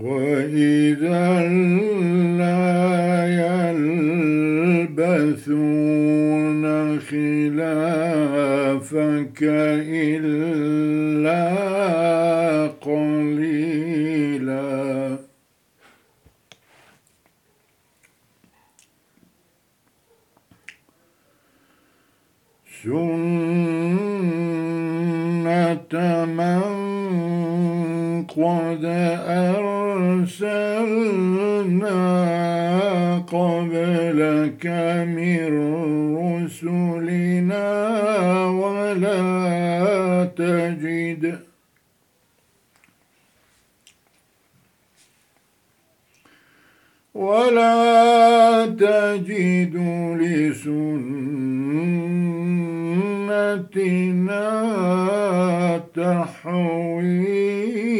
وإذا تحويلا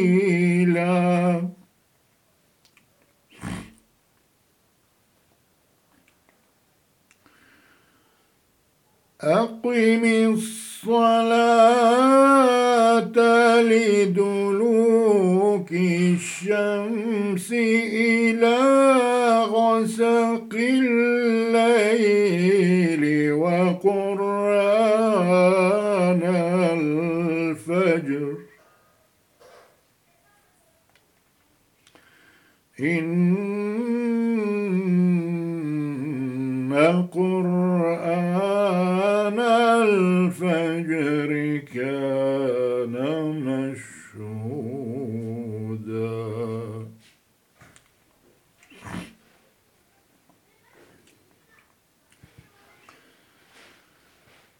أقم الصلاة لدلوك الشمس إلى غسق الليل. إن قرآن الفجر كان مشهودا.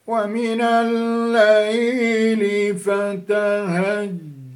ومن الليل فتهجد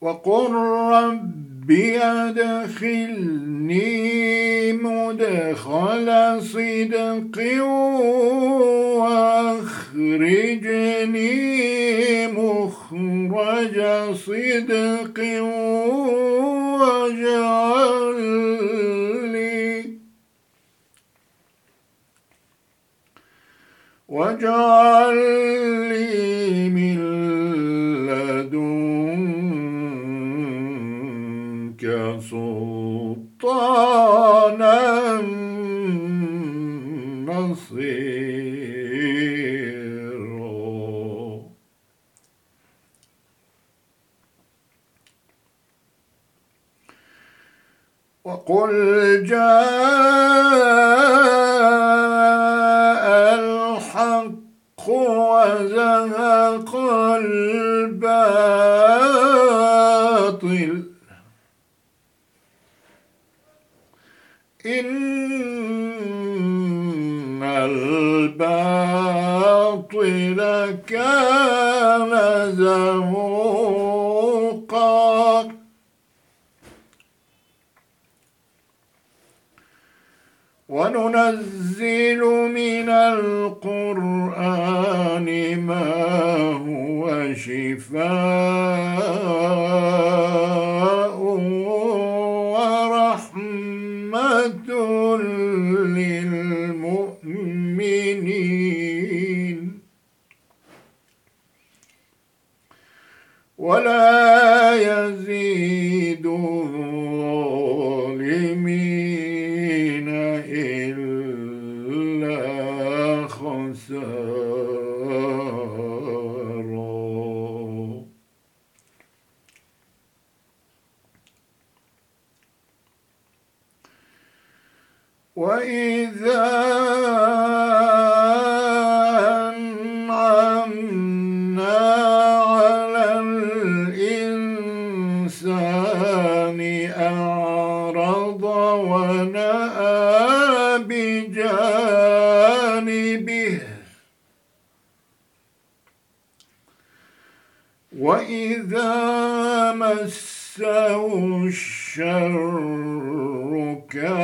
وقل رب أدخلني مدخل صدق وأخرجني مخرج صدق واجعل لي واجعل لي من سلطانا نصيرا. وقل جاء وننزل من القرآن ما هو شفاء ورحمة للمؤمنين. ولا يزيد وإذا أنعمنا على الإنسان أعرض ونأى بجانبه وإذا مسه الشر كان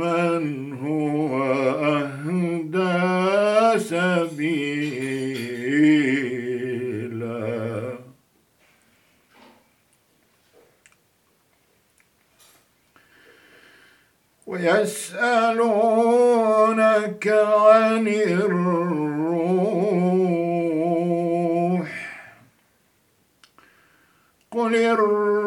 بمن هو أهدى سبيلا. ويسألونك عن الروح. قل الروح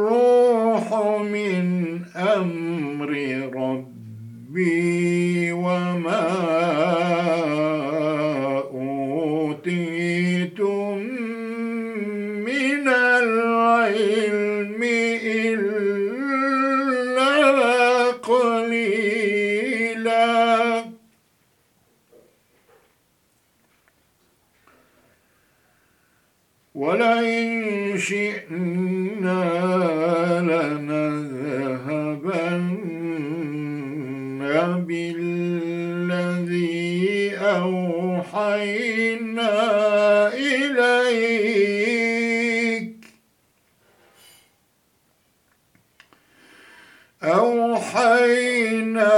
أوحينا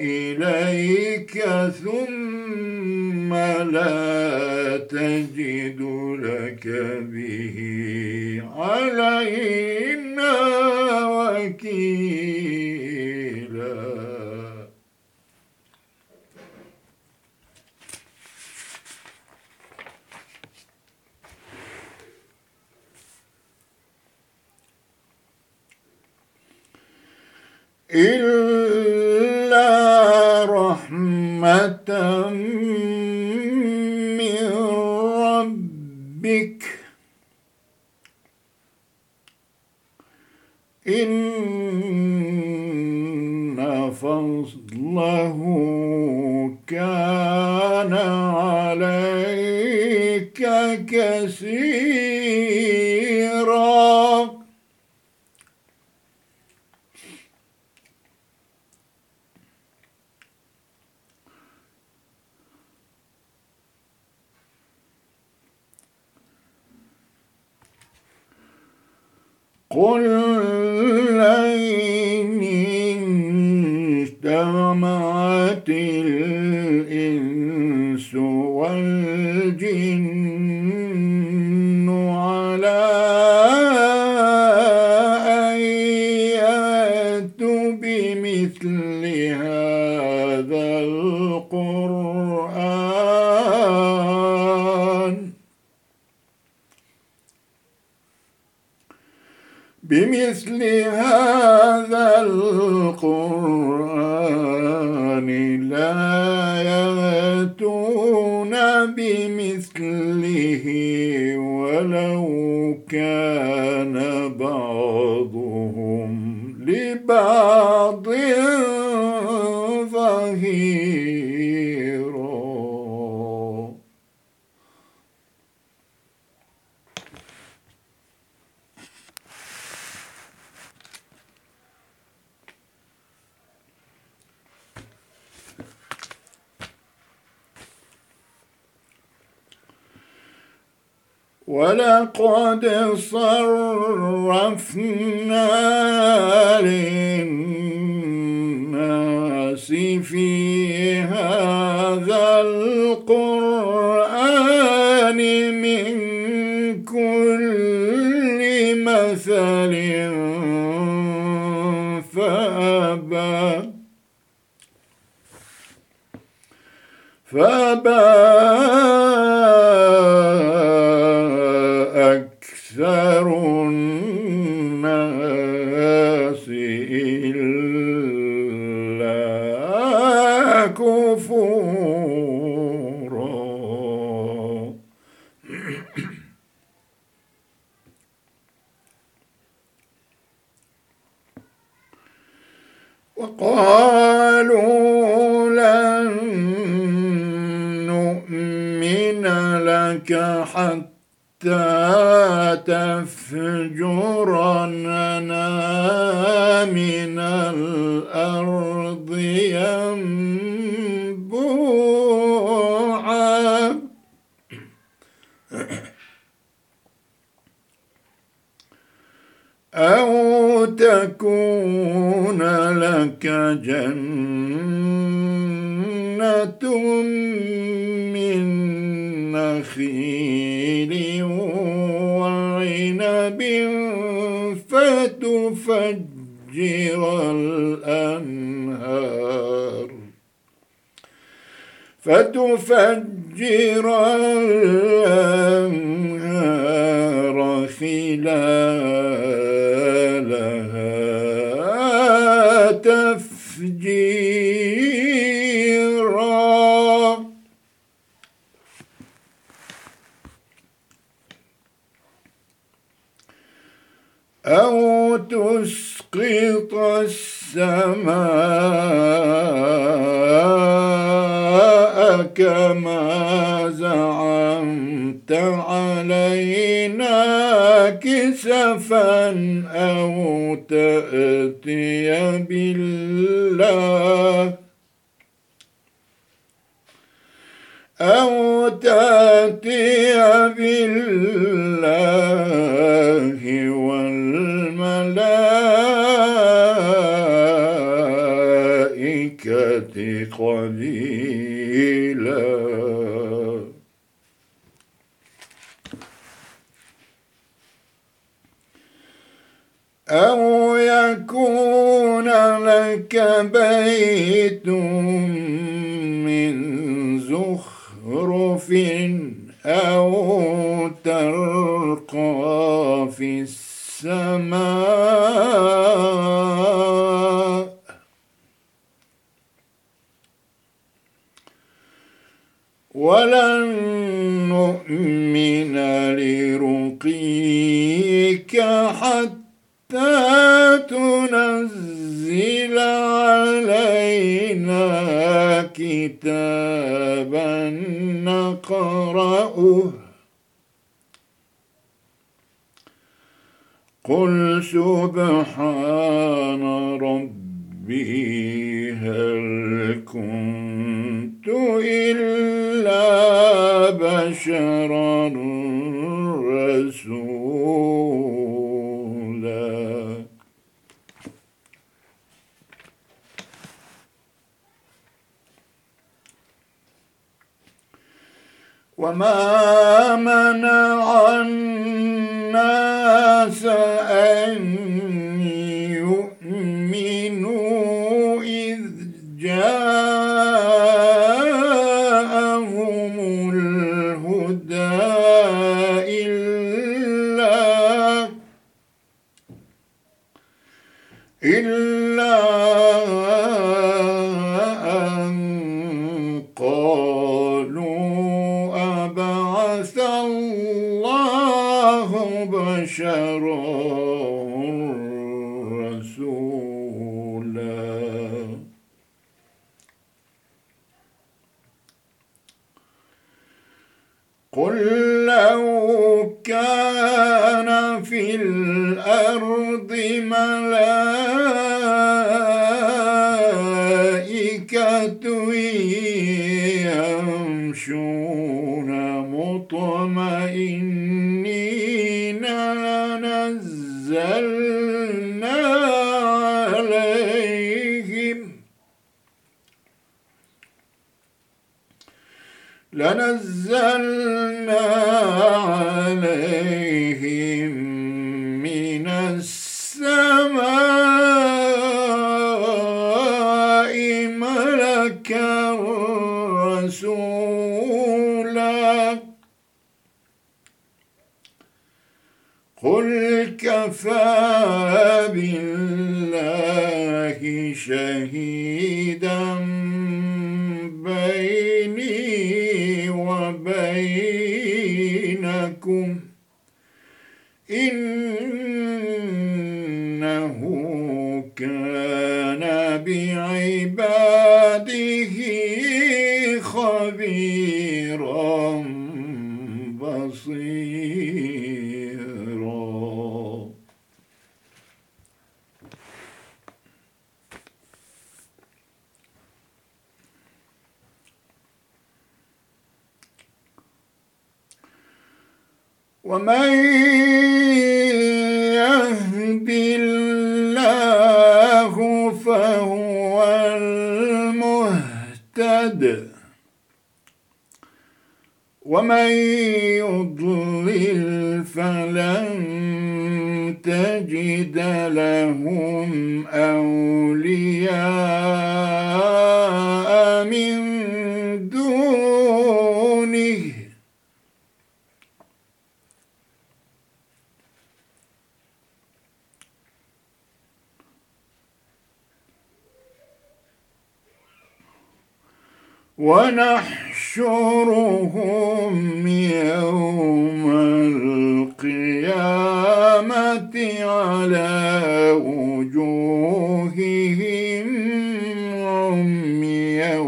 إليك ثم لا تجد لك به علينا وكيلا إلا رحمة من ربك إن فضله كان عليك كثيرا. قل القرآن لا يأتون بمثله ولو كان بعضهم لبعض. ولقد صرفنا للناس في هذا القرآن من كل مثل فأبى فأبى نؤمن لك حتى تفجر لنا من الأرض ينبوعا. أو تكون لك جنة من نخيل وعنب فتفجر الأنهار. فتفجر الأنهار خلال أو تسقط السماء كما زعمت علينا كسفا أو تأتي بالله أو تأتي بالله قليلاً أو يكون لك بيت من زخرف أو ترقى في السماء ولن نؤمن لرقيك حتى تنزل علينا كتابا نقرأه. قل سبحان ربي هل كنت إلا بشرا رسولا. وما منع الناس قل كفى بالله شهيد. ومن يهد الله فهو المهتد. ومن يضلل فلن تجد لهم أولياء. ونحشرهم يوم القيامة على وجوههم عميا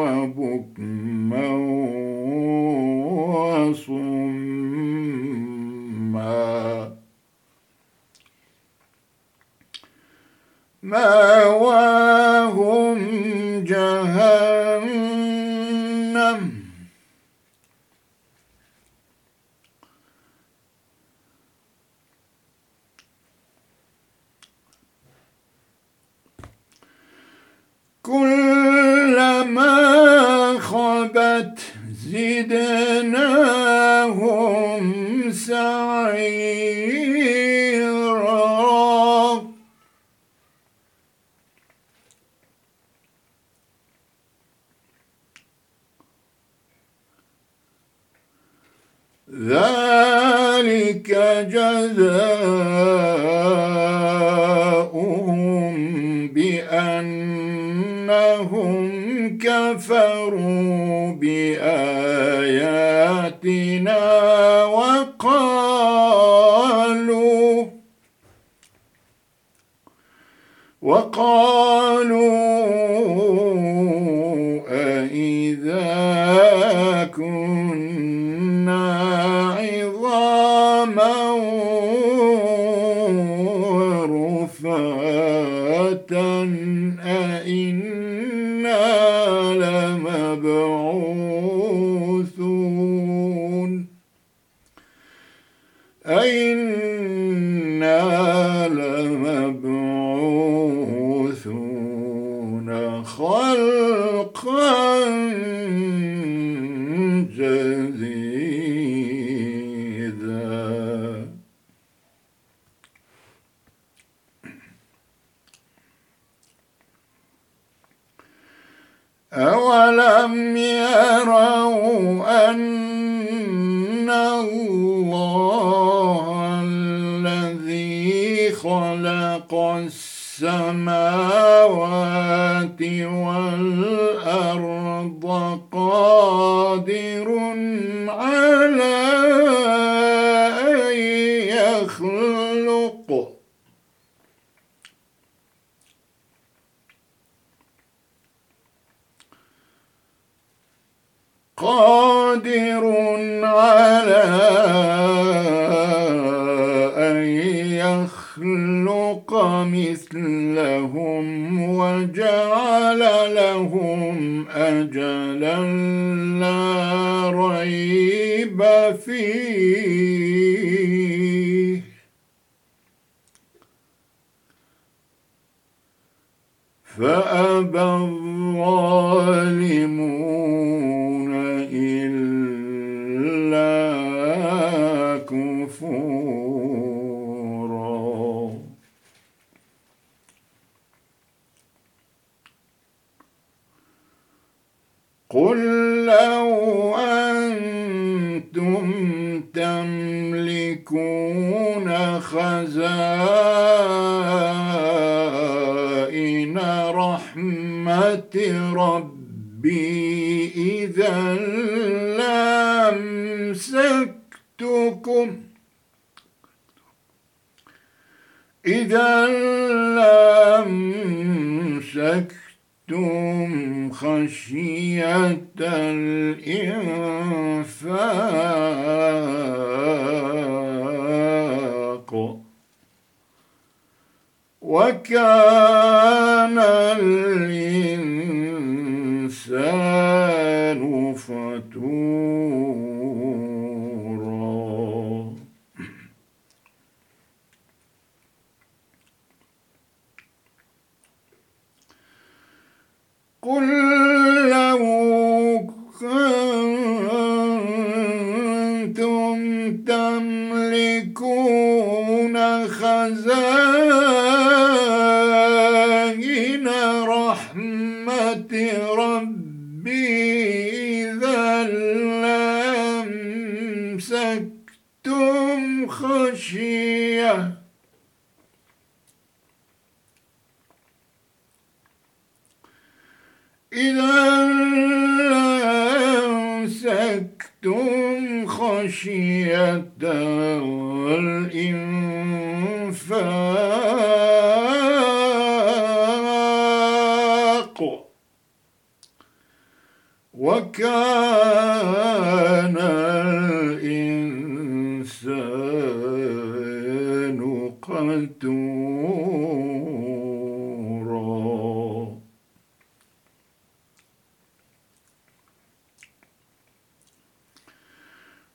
وبكما وصما. ما des فأبى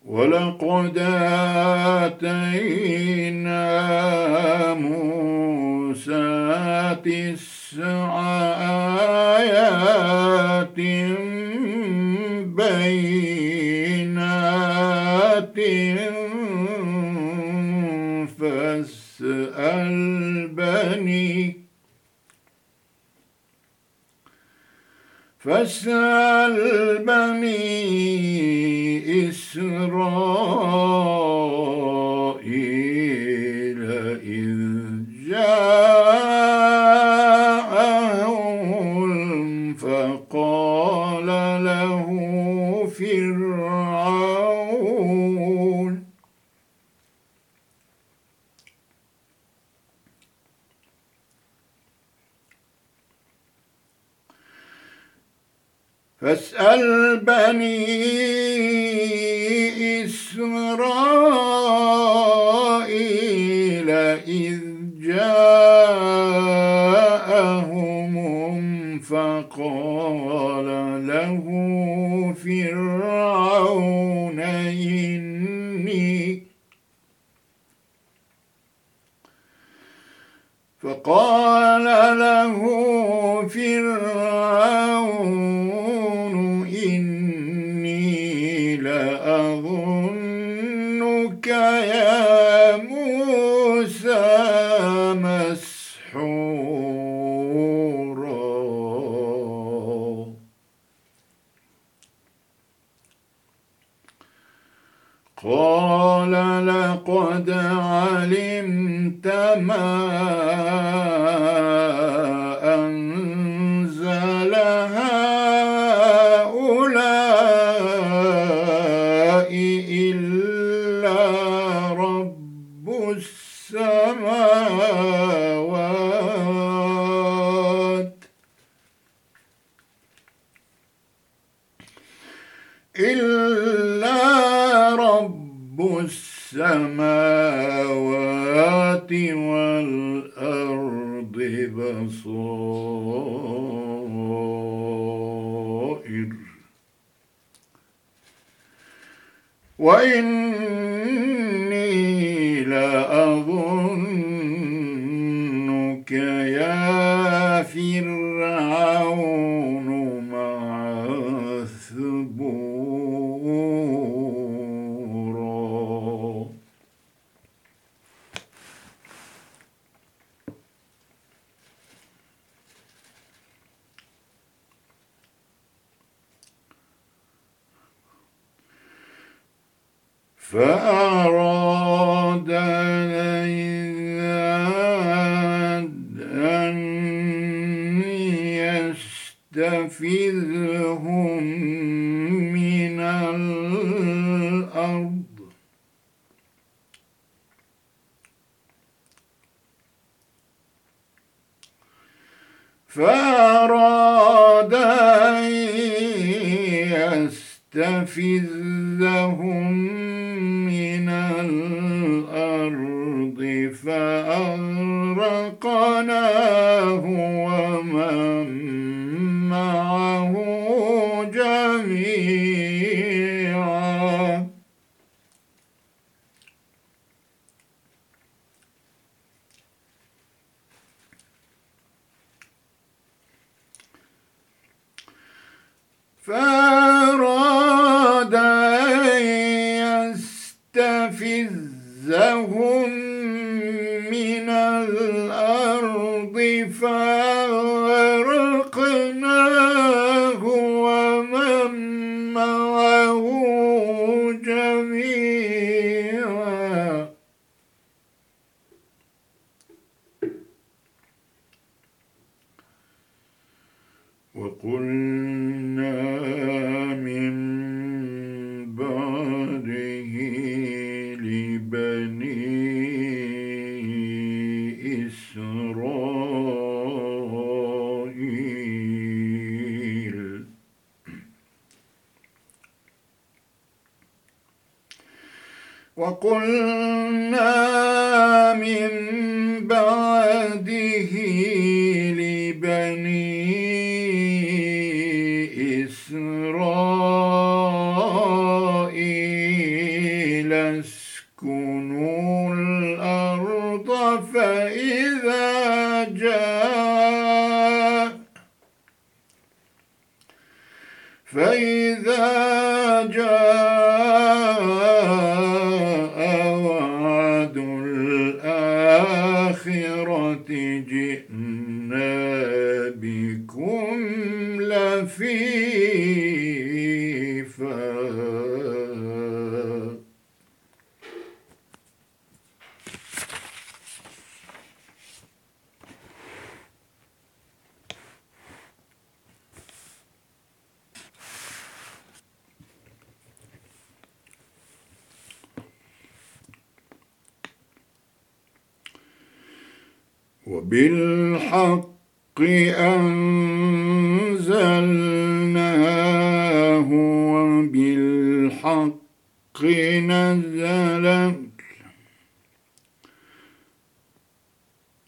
ولقد آتينا موسى تسع آيات بينات فاسأل بني فاسأل بني إسرائيل إذ جاءهم فقال له فرعون فاسأل بني إسرائيل إذ جاءهم فقال له فرعون إني فقال له فرعون ما أنزل هؤلاء إلا رب السماوات. إلا رب السماوات. والأرض بصائر وإني لأظنك يا فرعون فأراد أن يستفزهم من الأرض فأراد أن يستفزهم وقلنا وبالحق أنزلناه وبالحق نزل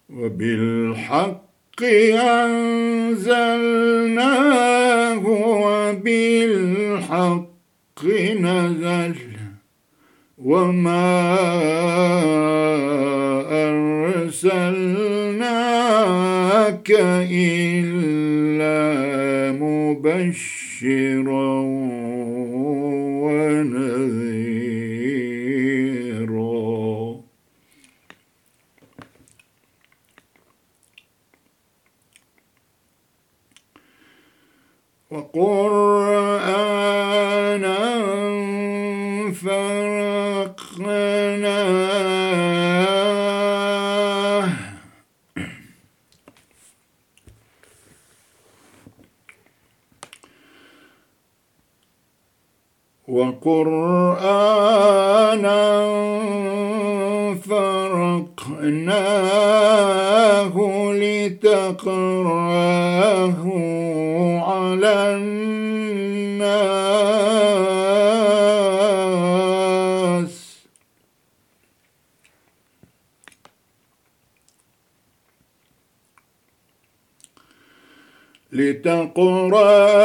وبالحق أنزلناه وبالحق نزل وما أرسلناك إلا مبشرا ونذيرا. وقرآنا قرآنا فرقناه لتقرأه على الناس. لتقرأه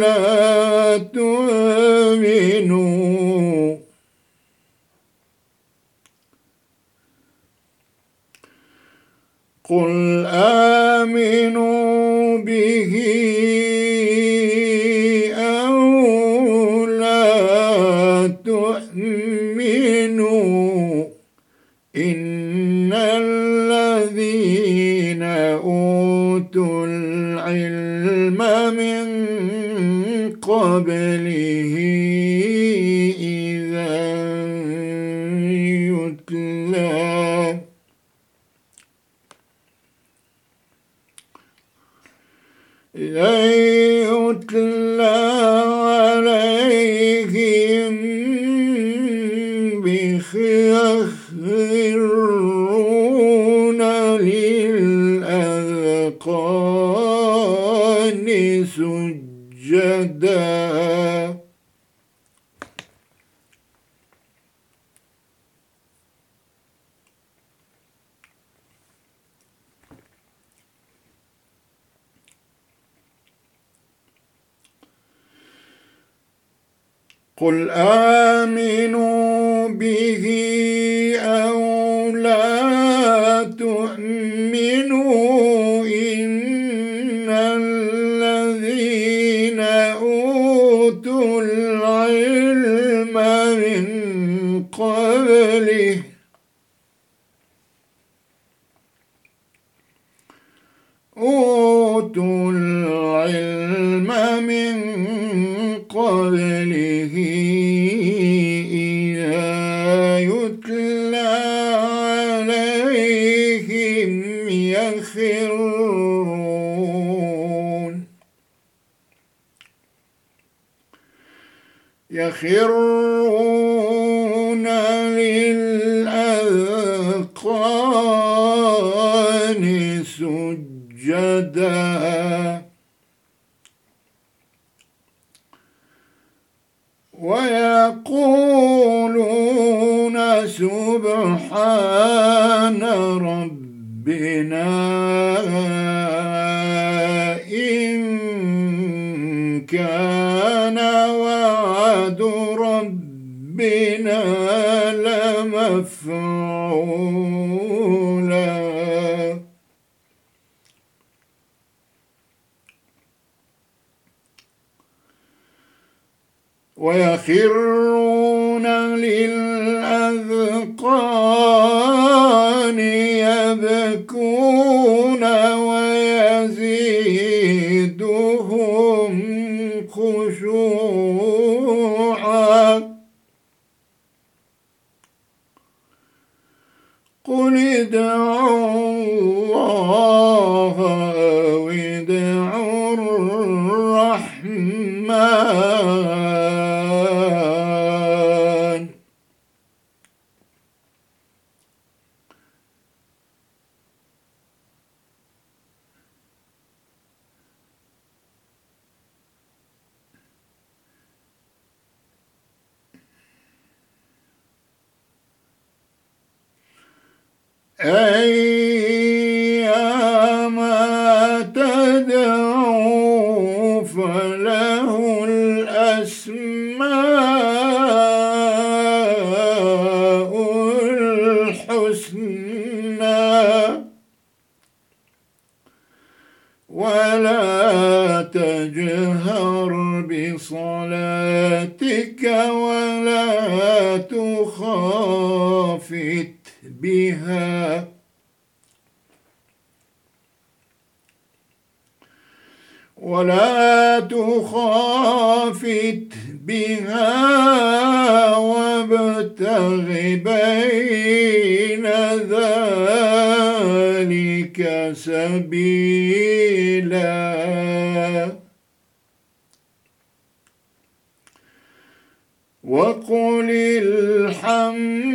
لا تؤمنوا. قل آمنوا به تؤمنوا. إن الذين أوتوا العلم من قبله إذا يتلى. إذا سجدا قل آمنوا به يخرون للأذقان سجدا. ويقولون سبحان لمفعولا ويخرون للأذقان يبكون ويزيدهم خشوعا. know. أيما تدعو فله الأسماء الحسنى. ولا تجهر بصلاتك ولا ولا تخافت بها وابتغ بين ذلك سبيلا. وقل الحمد